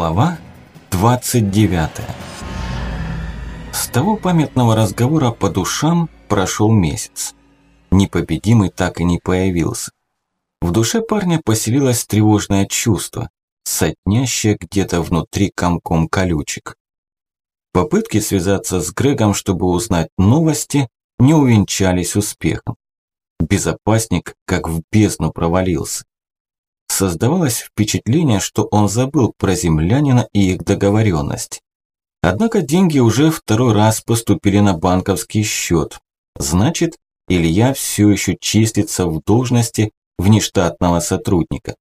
Глава 29 С того памятного разговора по душам прошел месяц. Непобедимый так и не появился. В душе парня поселилось тревожное чувство, сотнящее где-то внутри комком колючек. Попытки связаться с Грегом, чтобы узнать новости, не увенчались успехом. Безопасник как в бездну провалился. Создавалось впечатление, что он забыл про землянина и их договоренность. Однако деньги уже второй раз поступили на банковский счет. Значит, Илья все еще числится в должности внештатного сотрудника.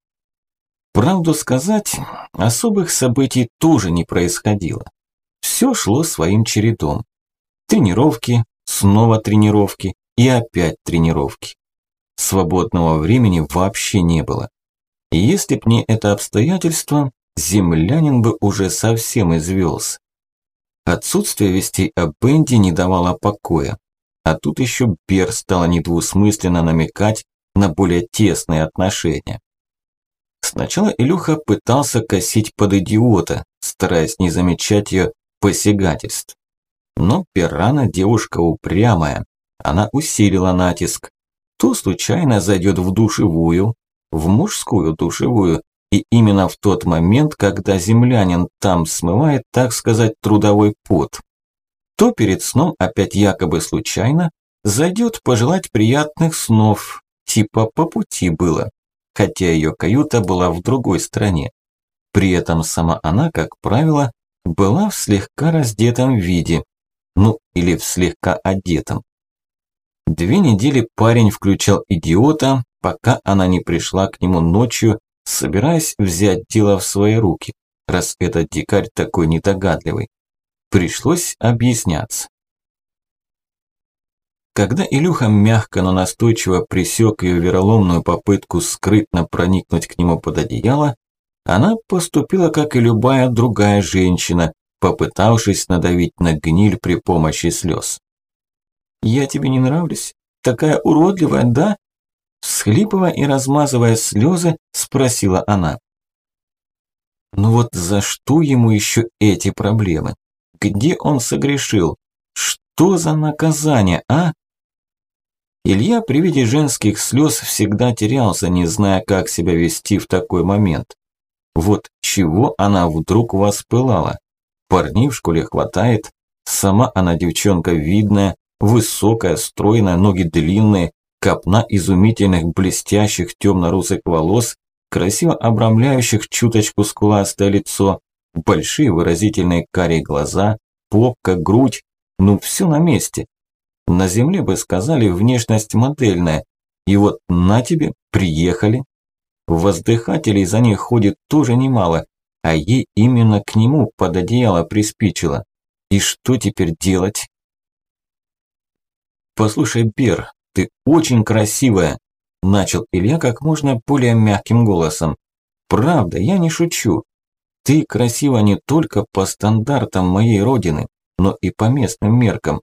Правду сказать, особых событий тоже не происходило. Все шло своим чередом. Тренировки, снова тренировки и опять тренировки. Свободного времени вообще не было. Если б не это обстоятельство, землянин бы уже совсем извелся. Отсутствие вестей о Бенди не давало покоя. А тут еще Бер стала недвусмысленно намекать на более тесные отношения. Сначала Илюха пытался косить под идиота, стараясь не замечать ее посягательств. Но Пирана девушка упрямая, она усилила натиск. То случайно зайдет в душевую, в мужскую душевую, и именно в тот момент, когда землянин там смывает, так сказать, трудовой пот. То перед сном опять якобы случайно зайдет пожелать приятных снов, типа по пути было, хотя ее каюта была в другой стране. При этом сама она, как правило, была в слегка раздетом виде, ну или в слегка одетом. Две недели парень включал идиота, пока она не пришла к нему ночью, собираясь взять дело в свои руки, раз этот дикарь такой недогадливый. Пришлось объясняться. Когда Илюха мягко, но настойчиво присек ее вероломную попытку скрытно проникнуть к нему под одеяло, она поступила, как и любая другая женщина, попытавшись надавить на гниль при помощи слез. «Я тебе не нравлюсь? Такая уродливая, да?» Всхлипывая и размазывая слезы, спросила она. Ну вот за что ему еще эти проблемы? Где он согрешил? Что за наказание, а? Илья при виде женских слез всегда терялся, не зная, как себя вести в такой момент. Вот чего она вдруг воспылала. Парней в школе хватает, сама она девчонка видная, высокая, стройная, ноги длинные, копна изумительных блестящих темно-русых волос, красиво обрамляющих чуточку скуластое лицо, большие выразительные карие глаза, попка, грудь, ну все на месте. На земле бы сказали внешность модельная, и вот на тебе, приехали. Воздыхателей за ней ходит тоже немало, а ей именно к нему под одеяло приспичило. И что теперь делать? Послушай, Бер, ты очень красивая!» Начал Илья как можно более мягким голосом. «Правда, я не шучу. Ты красива не только по стандартам моей родины, но и по местным меркам.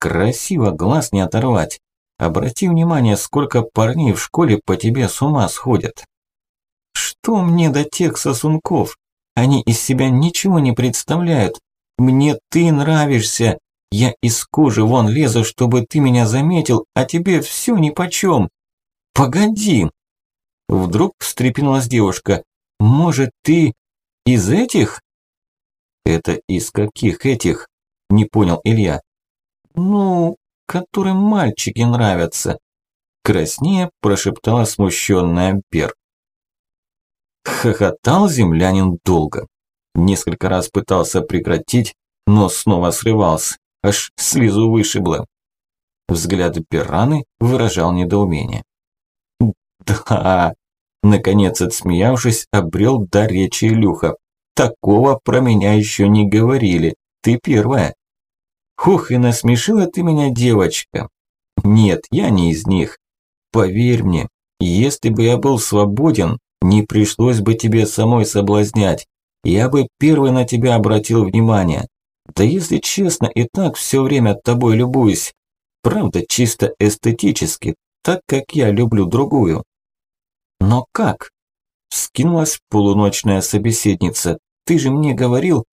Красиво, глаз не оторвать. Обрати внимание, сколько парней в школе по тебе с ума сходят. Что мне до тех сосунков? Они из себя ничего не представляют. Мне ты нравишься, я из кожи вон лезу, чтобы ты меня заметил, а тебе все нипочем. Погоди. Вдруг встрепенулась девушка. Может, ты из этих? Это из каких этих? Не понял Илья. Ну, которым мальчики нравятся. Краснее прошептала смущенная Бер. Хохотал землянин долго. Несколько раз пытался прекратить, но снова срывался аж слезу вышибло. Взгляд Пираны выражал недоумение. «Да!» – наконец отсмеявшись, обрел до речи Илюха. «Такого про меня еще не говорили. Ты первая». «Хух, и насмешила ты меня, девочка!» «Нет, я не из них. Поверь мне, если бы я был свободен, не пришлось бы тебе самой соблазнять. Я бы первый на тебя обратил внимание. Да если честно, и так все время тобой любуюсь. Правда, чисто эстетически, так как я люблю другую. Но как? Скинулась полуночная собеседница. ты же мне говорил...»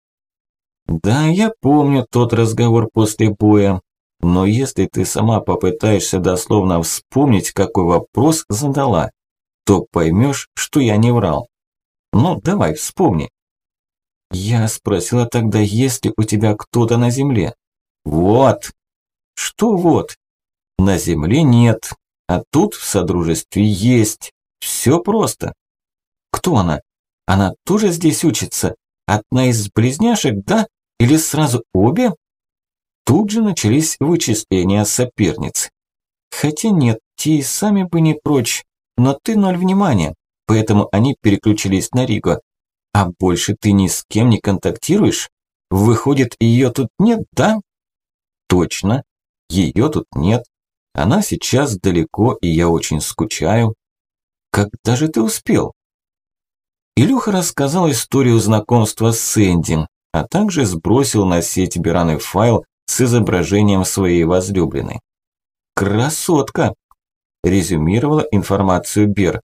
«Да, я помню тот разговор после боя, но если ты сама попытаешься дословно вспомнить, какой вопрос задала, то поймешь, что я не врал. Ну, давай, вспомни». Я спросила тогда, есть ли у тебя кто-то на земле. Вот. Что вот? На земле нет, а тут в Содружестве есть. Все просто. Кто она? Она тоже здесь учится? Одна из близняшек, да? Или сразу обе? Тут же начались вычисления соперниц. Хотя нет, те и сами бы не прочь, но ты ноль внимания, поэтому они переключились на Риго. А больше ты ни с кем не контактируешь? Выходит, ее тут нет, да? Точно, ее тут нет. Она сейчас далеко, и я очень скучаю. Когда же ты успел? Илюха рассказал историю знакомства с Сэнди, а также сбросил на сеть Бираны файл с изображением своей возлюбленной. «Красотка!» – резюмировала информацию Бер.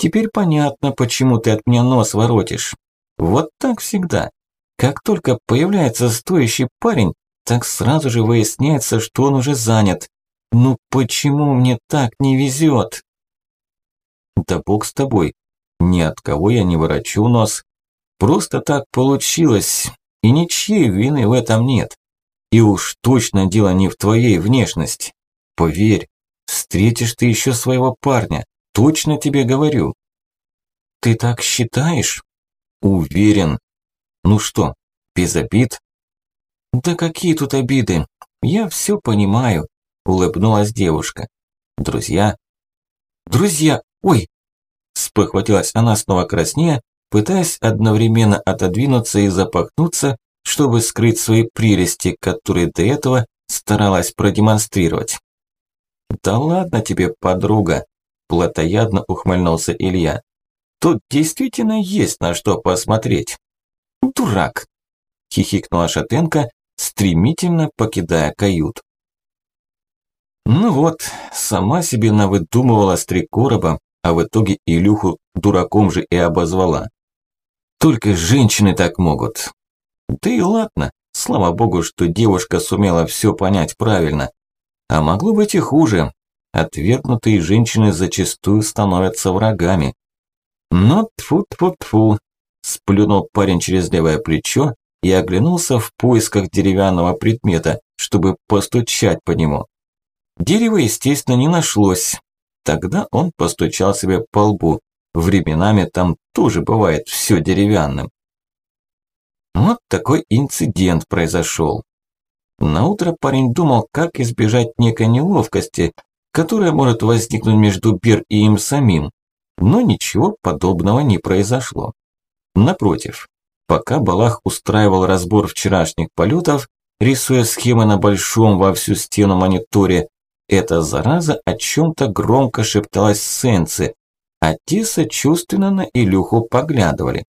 «Теперь понятно, почему ты от меня нос воротишь. Вот так всегда. Как только появляется стоящий парень, так сразу же выясняется, что он уже занят. Ну почему мне так не везет?» «Да бог с тобой. Ни от кого я не ворочу нос. Просто так получилось, и ничьей вины в этом нет. И уж точно дело не в твоей внешности. Поверь, встретишь ты еще своего парня, точно тебе говорю. Ты так считаешь? Уверен. Ну что, без обид? Да какие тут обиды? Я все понимаю, улыбнулась девушка. Друзья? Друзья, ой, Спохватилась она снова краснее, пытаясь одновременно отодвинуться и запахнуться, чтобы скрыть свои прелести, которые до этого старалась продемонстрировать. «Да ладно тебе, подруга!» – плотоядно ухмыльнулся Илья. «Тут действительно есть на что посмотреть». «Дурак!» – хихикнула Шатенко, стремительно покидая кают. Ну вот, сама себе навыдумывала с три короба, а в итоге Илюху дураком же и обозвала. Только женщины так могут. Да и ладно, слава богу, что девушка сумела все понять правильно. А могло быть и хуже. Отвергнутые женщины зачастую становятся врагами. Но тфу-тфу-тфу, сплюнул парень через левое плечо и оглянулся в поисках деревянного предмета, чтобы постучать по нему. Дерева, естественно, не нашлось, Тогда он постучал себе по лбу. Временами там тоже бывает все деревянным. Вот такой инцидент произошел. Наутро парень думал, как избежать некой неловкости, которая может возникнуть между Бир и им самим. Но ничего подобного не произошло. Напротив, пока Балах устраивал разбор вчерашних полетов, рисуя схемы на большом во всю стену мониторе, эта зараза о чем-то громко шепталась Сенце, а те сочувственно на Илюху поглядывали.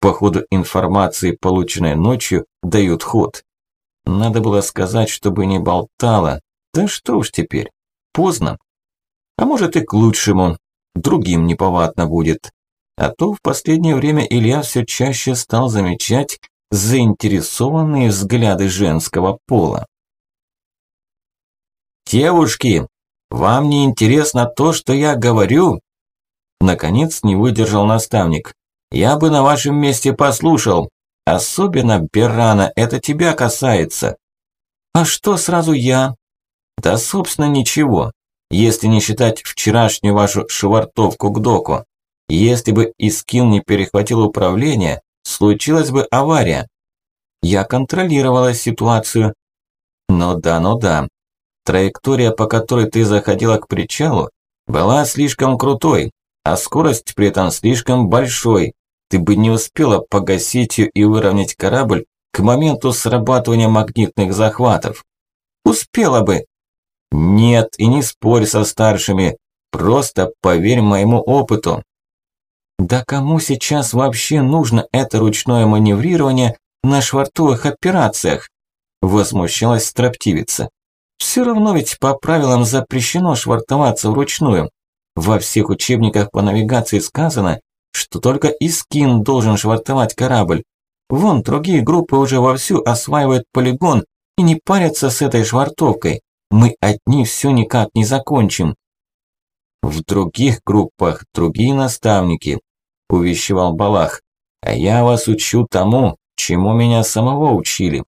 По ходу информации, полученной ночью, дают ход. Надо было сказать, чтобы не болтала. Да что уж теперь, поздно. А может и к лучшему, другим неповадно будет. А то в последнее время Илья все чаще стал замечать заинтересованные взгляды женского пола. «Девушки, вам не интересно то, что я говорю?» Наконец не выдержал наставник. «Я бы на вашем месте послушал. Особенно, Беррана, это тебя касается». «А что сразу я?» «Да, собственно, ничего, если не считать вчерашнюю вашу швартовку к доку. Если бы Искин не перехватил управление, случилась бы авария. Я контролировала ситуацию. Ну да, ну да, Траектория, по которой ты заходила к причалу, была слишком крутой, а скорость при этом слишком большой. Ты бы не успела погасить ее и выровнять корабль к моменту срабатывания магнитных захватов. Успела бы. Нет, и не спорь со старшими. Просто поверь моему опыту. Да кому сейчас вообще нужно это ручное маневрирование на швартовых операциях? Возмущалась строптивица. Все равно ведь по правилам запрещено швартоваться вручную. Во всех учебниках по навигации сказано, что только Искин должен швартовать корабль, Вон, другие группы уже вовсю осваивают полигон и не парятся с этой швартовкой. Мы одни все никак не закончим. В других группах другие наставники, увещевал Балах. А я вас учу тому, чему меня самого учили.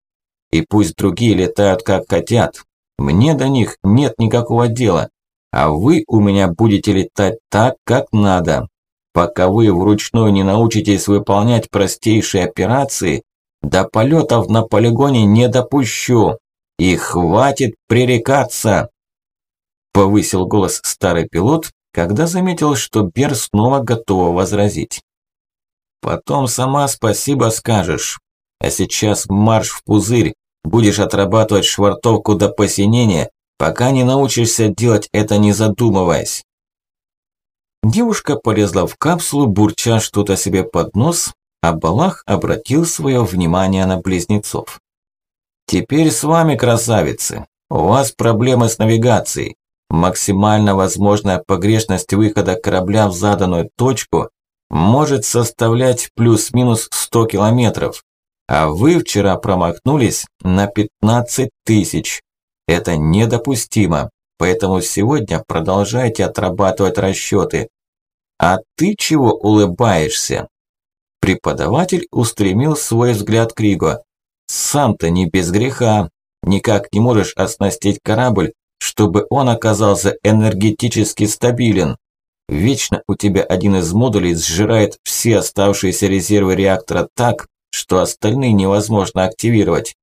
И пусть другие летают как хотят. Мне до них нет никакого дела. А вы у меня будете летать так, как надо. Пока вы вручную не научитесь выполнять простейшие операции, до полетов на полигоне не допущу. И хватит пререкаться!» Повысил голос старый пилот, когда заметил, что Бер снова готова возразить. «Потом сама спасибо скажешь. А сейчас марш в пузырь, будешь отрабатывать швартовку до посинения, пока не научишься делать это не задумываясь». Девушка полезла в капсулу, бурча что-то себе под нос, а Балах обратил свое внимание на близнецов. «Теперь с вами, красавицы. У вас проблемы с навигацией. Максимально возможная погрешность выхода корабля в заданную точку может составлять плюс-минус 100 километров. А вы вчера промахнулись на 15 тысяч. Это недопустимо, поэтому сегодня продолжайте отрабатывать расчеты. А ты чего улыбаешься? Преподаватель устремил свой взгляд к Риго. Сам-то не без греха. Никак не можешь оснастить корабль, чтобы он оказался энергетически стабилен. Вечно у тебя один из модулей сжирает все оставшиеся резервы реактора так, что остальные невозможно активировать.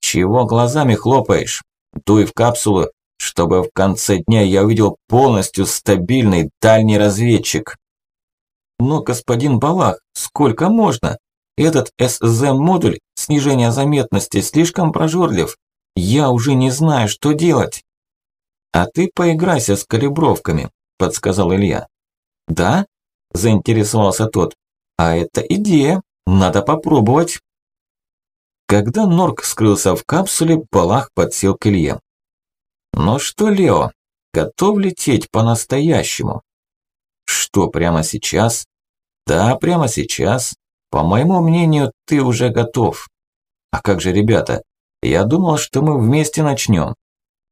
Чего глазами хлопаешь? Дуй в капсулу, чтобы в конце дня я увидел полностью стабильный дальний разведчик. Но, господин Балах, сколько можно? Этот СЗ-модуль снижения заметности слишком прожорлив. Я уже не знаю, что делать. А ты поиграйся с калибровками, подсказал Илья. Да? Заинтересовался тот. А это идея, надо попробовать. Когда Норк скрылся в капсуле, Балах подсел к Илье. «Ну что, Лео, готов лететь по-настоящему?» «Что, прямо сейчас?» «Да, прямо сейчас. По моему мнению, ты уже готов. А как же ребята? Я думал, что мы вместе начнем.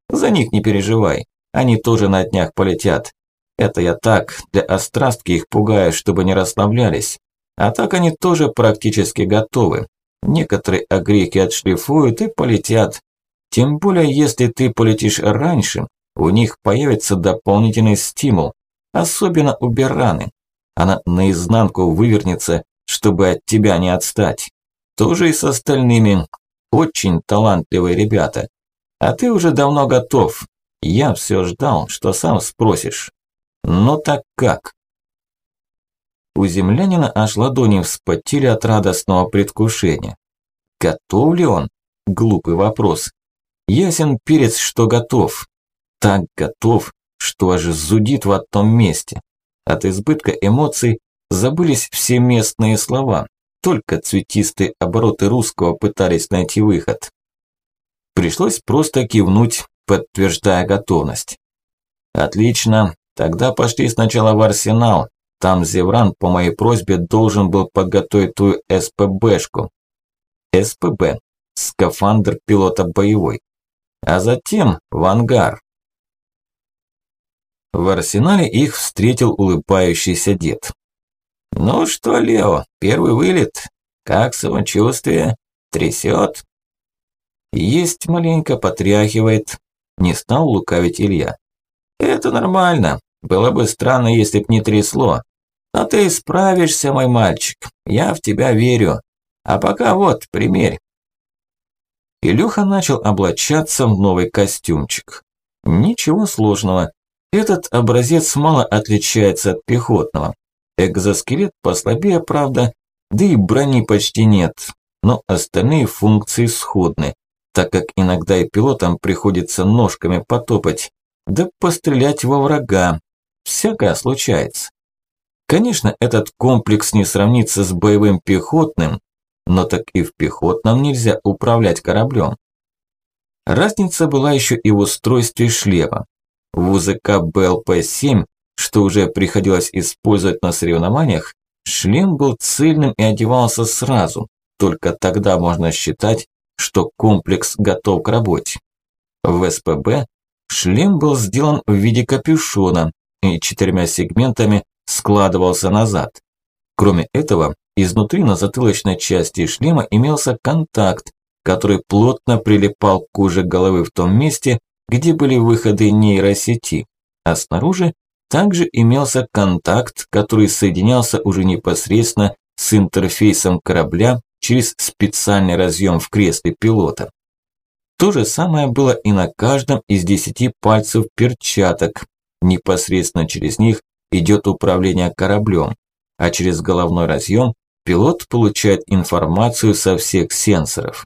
За них не переживай, они тоже на днях полетят. Это я так, для острастки их пугаю, чтобы не расслаблялись. А так они тоже практически готовы. Некоторые огрехи отшлифуют и полетят. Тем более, если ты полетишь раньше, у них появится дополнительный стимул. Особенно у Берраны. Она наизнанку вывернется чтобы от тебя не отстать. Тоже и с остальными. Очень талантливые ребята. А ты уже давно готов. Я все ждал, что сам спросишь. Ну так как? У землянина аж ладони вспотели от радостного предвкушения. Готов ли он? Глупый вопрос. Ясен перец, что готов. Так готов, что аж зудит в одном месте. От избытка эмоций Забылись все местные слова, только цветистые обороты русского пытались найти выход. Пришлось просто кивнуть, подтверждая готовность. Отлично, тогда пошли сначала в арсенал. Там Зевран по моей просьбе должен был подготовить твою СПБшку. СПБ – скафандр пилота боевой. А затем в ангар. В арсенале их встретил улыбающийся дед. «Ну что, Лео, первый вылет? Как самочувствие? Трясет?» «Есть маленько, потряхивает», – не стал лукавить Илья. «Это нормально. Было бы странно, если б не трясло. Но ты справишься, мой мальчик. Я в тебя верю. А пока вот, примерь». Илюха начал облачаться в новый костюмчик. Ничего сложного. Этот образец мало отличается от пехотного. Экзоскелет послабее, правда, да и брони почти нет, но остальные функции сходны, так как иногда и пилотам приходится ножками потопать, да пострелять во врага. Всякое случается. Конечно, этот комплекс не сравнится с боевым пехотным, но так и в пехотном нельзя управлять кораблем. Разница была еще и в устройстве шлема. В УЗК БЛП-7 что уже приходилось использовать на соревнованиях, шлем был цельным и одевался сразу, только тогда можно считать, что комплекс готов к работе. В СПБ шлем был сделан в виде капюшона и четырьмя сегментами складывался назад. Кроме этого, изнутри на затылочной части шлема имелся контакт, который плотно прилипал к коже головы в том месте, где были выходы нейросети, а снаружи также имелся контакт, который соединялся уже непосредственно с интерфейсом корабля через специальный разъем в кресле пилота. То же самое было и на каждом из десяти пальцев перчаток. Непосредственно через них идет управление кораблем, а через головной разъем пилот получает информацию со всех сенсоров.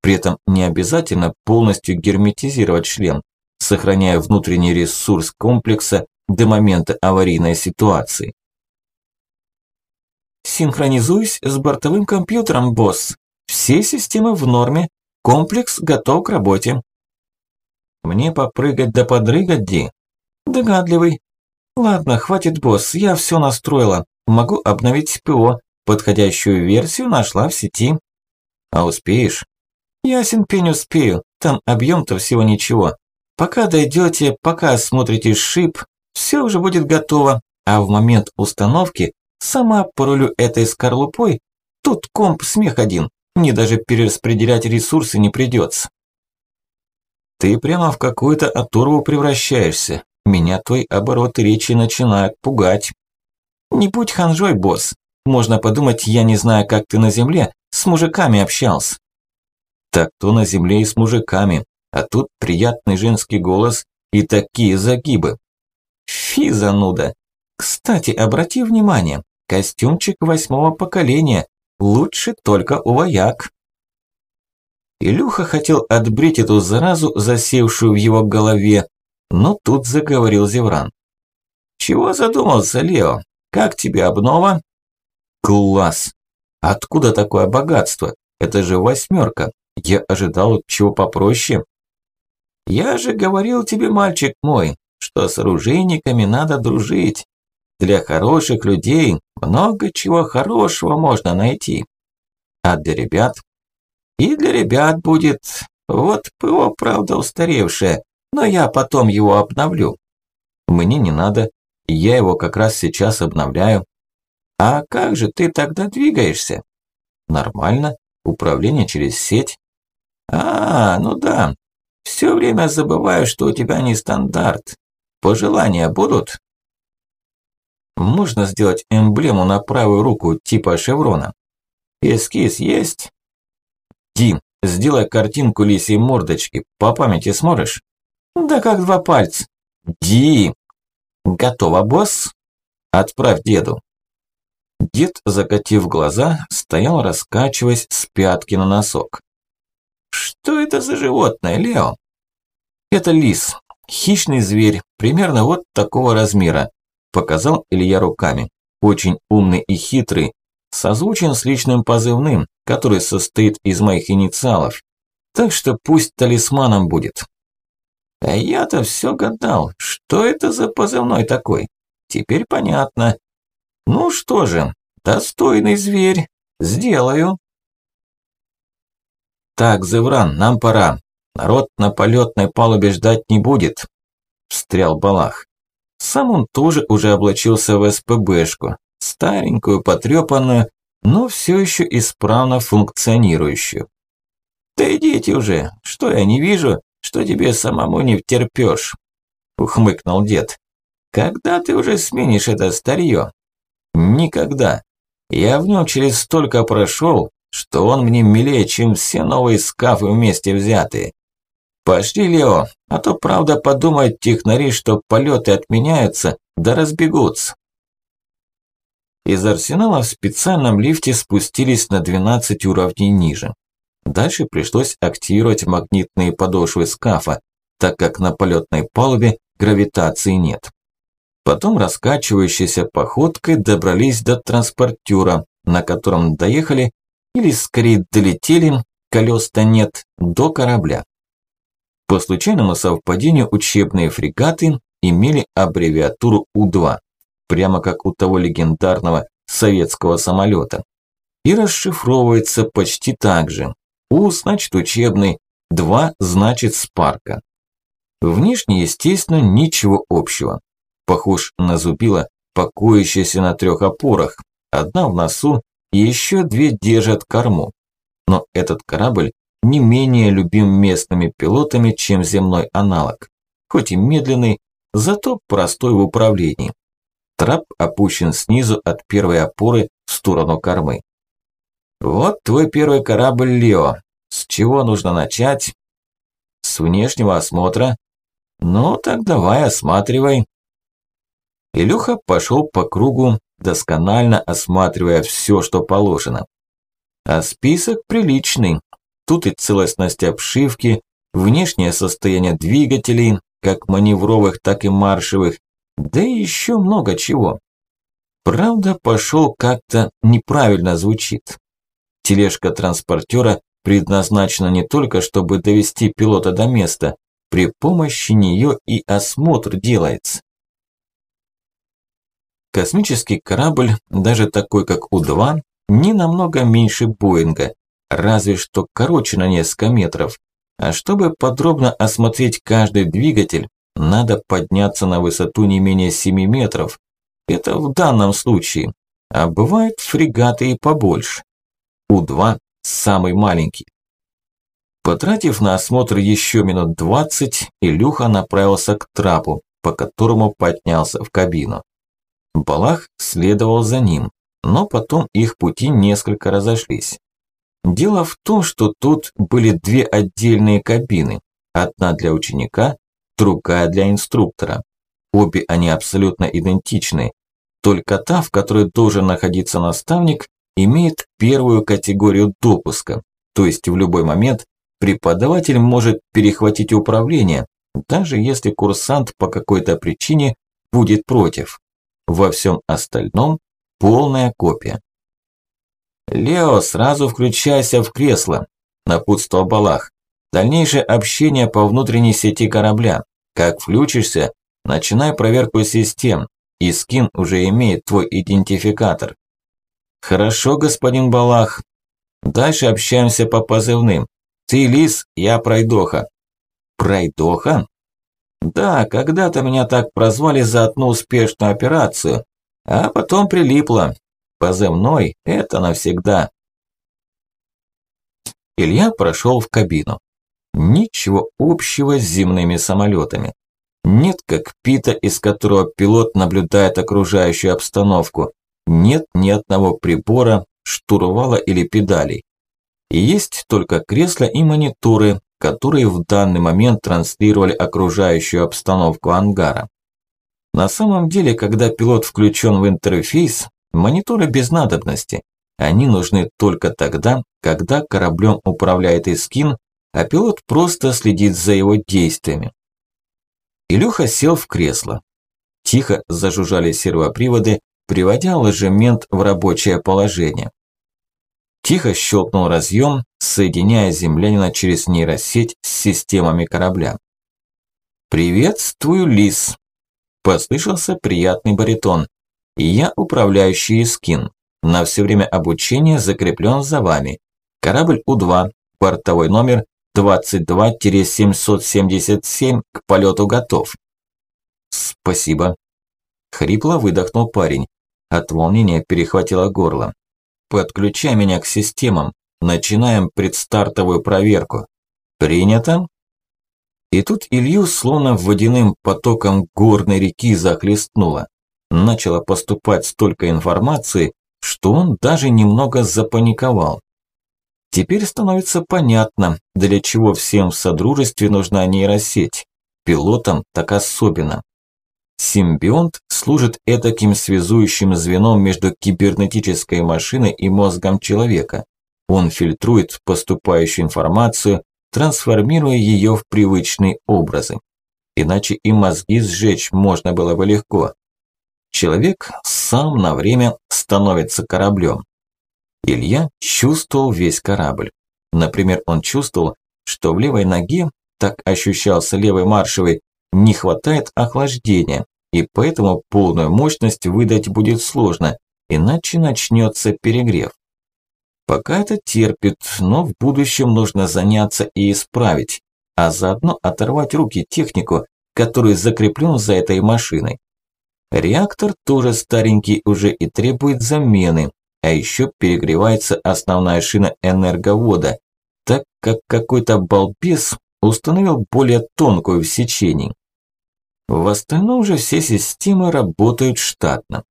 При этом не обязательно полностью герметизировать шлем, сохраняя внутренний ресурс комплекса до момента аварийной ситуации. Синхронизуюсь с бортовым компьютером, босс. Все системы в норме, комплекс готов к работе. Мне попрыгать да подрыгать, Ди? Догадливый. Ладно, хватит, босс, я все настроила. Могу обновить ПО, подходящую версию нашла в сети. А успеешь? Ясен пень успею, там объем-то всего ничего. Пока дойдете, пока осмотрите шип, все уже будет готово, а в момент установки сама порулю этой скорлупой, тут комп смех один, мне даже перераспределять ресурсы не придется. Ты прямо в какую-то оторву превращаешься. Меня твой оборот речи начинает пугать. Не будь ханжой, босс. Можно подумать, я не знаю, как ты на земле с мужиками общался. Так то на земле и с мужиками, а тут приятный женский голос и такие загибы. Фи, зануда. Кстати, обрати внимание, костюмчик восьмого поколения, лучше только у вояк. Илюха хотел отбрить эту заразу, засевшую в его голове, но тут заговорил Зевран. «Чего задумался, Лео? Как тебе обнова?» «Класс! Откуда такое богатство? Это же восьмерка. Я ожидал чего попроще». «Я же говорил тебе, мальчик мой, что с оружейниками надо дружить. Для хороших людей много чего хорошего можно найти. А для ребят? И для ребят будет. Вот ПО, правда, устаревшее, но я потом его обновлю. Мне не надо, я его как раз сейчас обновляю. А как же ты тогда двигаешься? Нормально, управление через сеть. А, ну да, все время забываю, что у тебя не стандарт. Пожелания будут? Можно сделать эмблему на правую руку типа шеврона. Эскиз есть? Дим, сделай картинку лисьей мордочки. По памяти сможешь? Да как два пальца. Ди. Готово, босс? Отправь деду. Дед, закатив глаза, стоял, раскачиваясь с пятки на носок. Что это за животное, Лео? Это лис, Хищный зверь, примерно вот такого размера, показал Илья руками. Очень умный и хитрый, созвучен с личным позывным, который состоит из моих инициалов. Так что пусть талисманом будет. А я-то все гадал, что это за позывной такой. Теперь понятно. Ну что же, достойный зверь. Сделаю. Так, Зевран, нам пора. Народ на полетной палубе ждать не будет, встрял Балах. Сам он тоже уже облачился в СПБшку, старенькую, потрепанную, но все еще исправно функционирующую. «Да идите уже, что я не вижу, что тебе самому не втерпёшь», – ухмыкнул дед. «Когда ты уже сменишь это старье?» «Никогда. Я в нем через столько прошел, что он мне милее, чем все новые скафы вместе взятые. «Пошли, Лео, а то правда подумают технари, что полеты отменяются, да разбегутся». Из арсенала в специальном лифте спустились на 12 уровней ниже. Дальше пришлось активировать магнитные подошвы скафа, так как на полетной палубе гравитации нет. Потом раскачивающейся походкой добрались до транспортера, на котором доехали, или скорее долетели, колес-то нет, до корабля. По случайному совпадению учебные фрегаты имели аббревиатуру У-2, прямо как у того легендарного советского самолета. и расшифровывается почти так же. У значит учебный, 2 значит спарка. Внешне, естественно, ничего общего. Похож на зубило, покоящееся на трех опорах. Одна в носу и еще две держат корму. Но этот корабль не менее любим местными пилотами, чем земной аналог. Хоть и медленный, зато простой в управлении. Трап опущен снизу от первой опоры в сторону кормы. Вот твой первый корабль, Лео. С чего нужно начать? С внешнего осмотра. Ну, так давай, осматривай. Илюха пошел по кругу, досконально осматривая все, что положено. А список приличный. Тут и целостность обшивки, внешнее состояние двигателей, как маневровых, так и маршевых, да и еще много чего. Правда, пошел как-то неправильно звучит. Тележка транспортера предназначена не только, чтобы довести пилота до места, при помощи нее и осмотр делается. Космический корабль, даже такой как У-2, не намного меньше Боинга, разве что короче на несколько метров. А чтобы подробно осмотреть каждый двигатель, надо подняться на высоту не менее 7 метров. Это в данном случае. А бывают фрегаты и побольше. У-2 самый маленький. Потратив на осмотр еще минут 20, Илюха направился к трапу, по которому поднялся в кабину. Балах следовал за ним, но потом их пути несколько разошлись. Дело в том, что тут были две отдельные кабины, одна для ученика, другая для инструктора. Обе они абсолютно идентичны, только та, в которой должен находиться наставник, имеет первую категорию допуска, то есть в любой момент преподаватель может перехватить управление, даже если курсант по какой-то причине будет против. Во всем остальном полная копия. «Лео, сразу включайся в кресло», – напутствовал Балах. «Дальнейшее общение по внутренней сети корабля. Как включишься, начинай проверку систем, и скин уже имеет твой идентификатор». «Хорошо, господин Балах. Дальше общаемся по позывным. Ты лис, я пройдоха». «Пройдоха?» «Да, когда-то меня так прозвали за одну успешную операцию, а потом прилипло. Позывной – это навсегда. Илья прошел в кабину. Ничего общего с земными самолетами. Нет кокпита, из которого пилот наблюдает окружающую обстановку. Нет ни одного прибора, штурвала или педалей. Есть только кресла и мониторы, которые в данный момент транслировали окружающую обстановку ангара. На самом деле, когда пилот включен в интерфейс, Мониторы без надобности. Они нужны только тогда, когда кораблем управляет Искин, а пилот просто следит за его действиями. Илюха сел в кресло. Тихо зажужжали сервоприводы, приводя ложемент в рабочее положение. Тихо щелкнул разъем, соединяя землянина через нейросеть с системами корабля. «Приветствую, Лис!» Послышался приятный баритон. Я управляющий скин. На все время обучения закреплен за вами. Корабль У-2, бортовой номер 22-777 к полету готов. Спасибо. Хрипло выдохнул парень. От волнения перехватило горло. Подключай меня к системам. Начинаем предстартовую проверку. Принято? И тут Илью словно водяным потоком горной реки захлестнуло начало поступать столько информации, что он даже немного запаниковал. Теперь становится понятно, для чего всем в Содружестве нужна нейросеть, пилотам так особенно. Симбионт служит этаким связующим звеном между кибернетической машиной и мозгом человека. Он фильтрует поступающую информацию, трансформируя ее в привычные образы. Иначе и мозги сжечь можно было бы легко. Человек сам на время становится кораблем. Илья чувствовал весь корабль. Например, он чувствовал, что в левой ноге, так ощущался левый маршевый, не хватает охлаждения, и поэтому полную мощность выдать будет сложно, иначе начнется перегрев. Пока это терпит, но в будущем нужно заняться и исправить, а заодно оторвать руки технику, который закреплен за этой машиной. Реактор тоже старенький уже и требует замены, а еще перегревается основная шина энерговода, так как какой-то балбес установил более тонкую в сечении. В остальном же все системы работают штатно.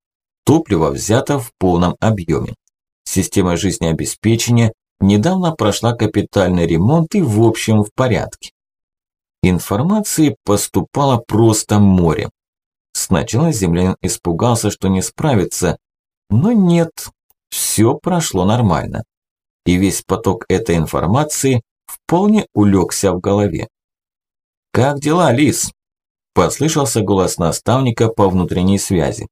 Топливо взято в полном объеме. Система жизнеобеспечения недавно прошла капитальный ремонт и в общем в порядке. Информации поступало просто море. Сначала землянин испугался, что не справится, но нет, все прошло нормально. И весь поток этой информации вполне улегся в голове. «Как дела, Лис?» – послышался голос наставника по внутренней связи.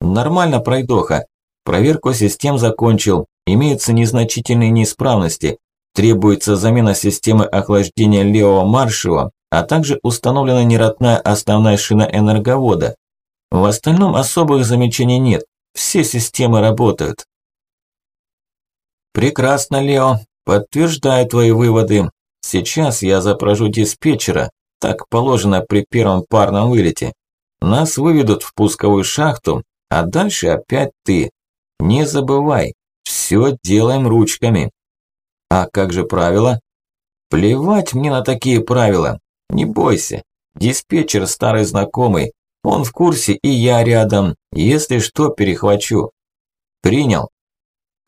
«Нормально, пройдоха. Проверку систем закончил. Имеются незначительные неисправности. Требуется замена системы охлаждения левого маршева а также установлена неродная основная шина энерговода. В остальном особых замечаний нет, все системы работают. Прекрасно, Лео, подтверждаю твои выводы. Сейчас я запрожу диспетчера, так положено при первом парном вылете. Нас выведут в пусковую шахту, а дальше опять ты. Не забывай, все делаем ручками. А как же правила? Плевать мне на такие правила. Не бойся, диспетчер старый знакомый, он в курсе и я рядом, если что, перехвачу. Принял.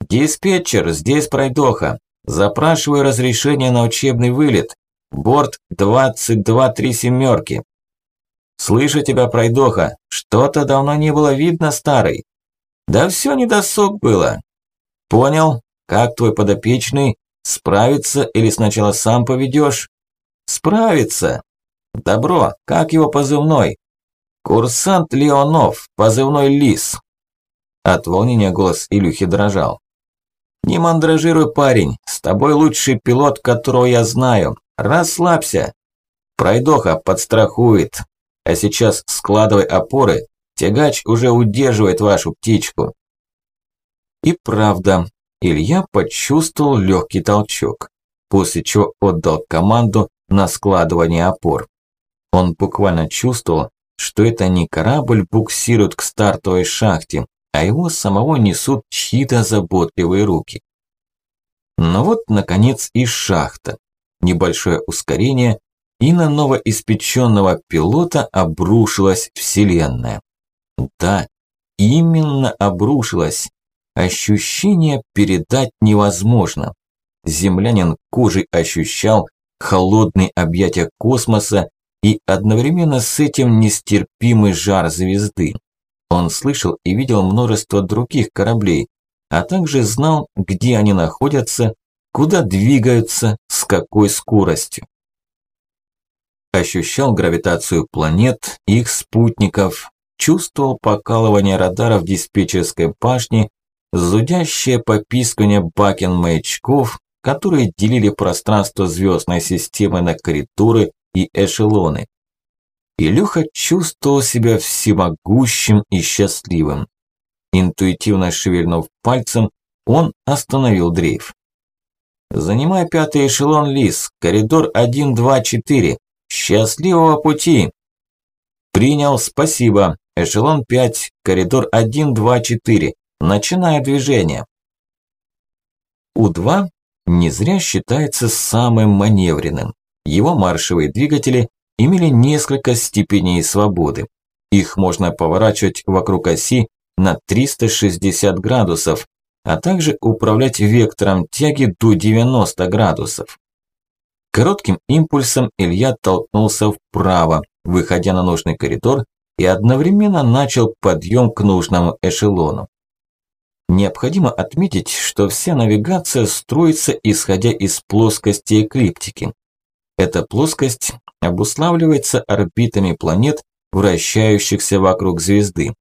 Диспетчер, здесь пройдоха. Запрашиваю разрешение на учебный вылет. Борт 22-3 семерки. Слышу тебя, пройдоха. Что-то давно не было видно, старый. Да все недосуг было. Понял. Как твой подопечный? Справится или сначала сам поведешь? Справится. Добро, как его позывной? Курсант Леонов, позывной Лис. От волнения голос Илюхи дрожал. Не мандражируй, парень, с тобой лучший пилот, которого я знаю. Расслабься. Пройдоха подстрахует. А сейчас складывай опоры, тягач уже удерживает вашу птичку. И правда, Илья почувствовал легкий толчок, после чего отдал команду на складывание опор. Он буквально чувствовал, что это не корабль буксирует к стартовой шахте, а его самого несут чьи-то заботливые руки. Но вот, наконец, и шахта. Небольшое ускорение, и на новоиспеченного пилота обрушилась Вселенная. Да, именно обрушилась. Ощущение передать невозможно. Землянин кожей ощущал, холодные объятия космоса и одновременно с этим нестерпимый жар звезды. Он слышал и видел множество других кораблей, а также знал, где они находятся, куда двигаются, с какой скоростью. Ощущал гравитацию планет, их спутников, чувствовал покалывание радаров диспетчерской башни, зудящее попискивание бакен маячков, которые делили пространство звездной системы на коридоры и эшелоны. Илюха чувствовал себя всемогущим и счастливым. Интуитивно шевельнув пальцем, он остановил дрейф. «Занимай пятый эшелон, Лис, коридор 124. Счастливого пути!» «Принял, спасибо. Эшелон 5, коридор 124. Начинаю движение». У-2 не зря считается самым маневренным. Его маршевые двигатели имели несколько степеней свободы. Их можно поворачивать вокруг оси на 360 градусов, а также управлять вектором тяги до 90 градусов. Коротким импульсом Илья толкнулся вправо, выходя на нужный коридор и одновременно начал подъем к нужному эшелону. Необходимо отметить, что вся навигация строится исходя из плоскости эклиптики. Эта плоскость обуславливается орбитами планет, вращающихся вокруг звезды.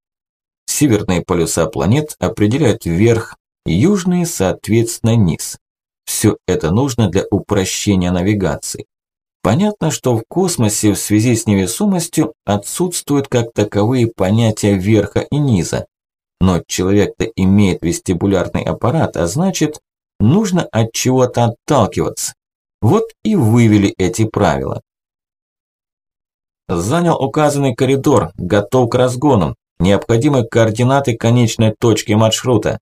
Северные полюса планет определяют вверх, южные, соответственно, низ. Все это нужно для упрощения навигации. Понятно, что в космосе в связи с невесомостью отсутствуют как таковые понятия верха и низа, но человек-то имеет вестибулярный аппарат, а значит, нужно от чего-то отталкиваться. Вот и вывели эти правила. Занял указанный коридор, готов к разгону. Необходимы координаты конечной точки маршрута.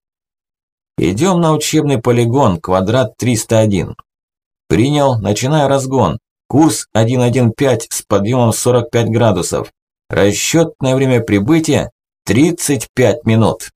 Идем на учебный полигон, квадрат 301. Принял, начинаю разгон. Курс 115 с подъемом 45 градусов. Расчетное время прибытия 35 минут.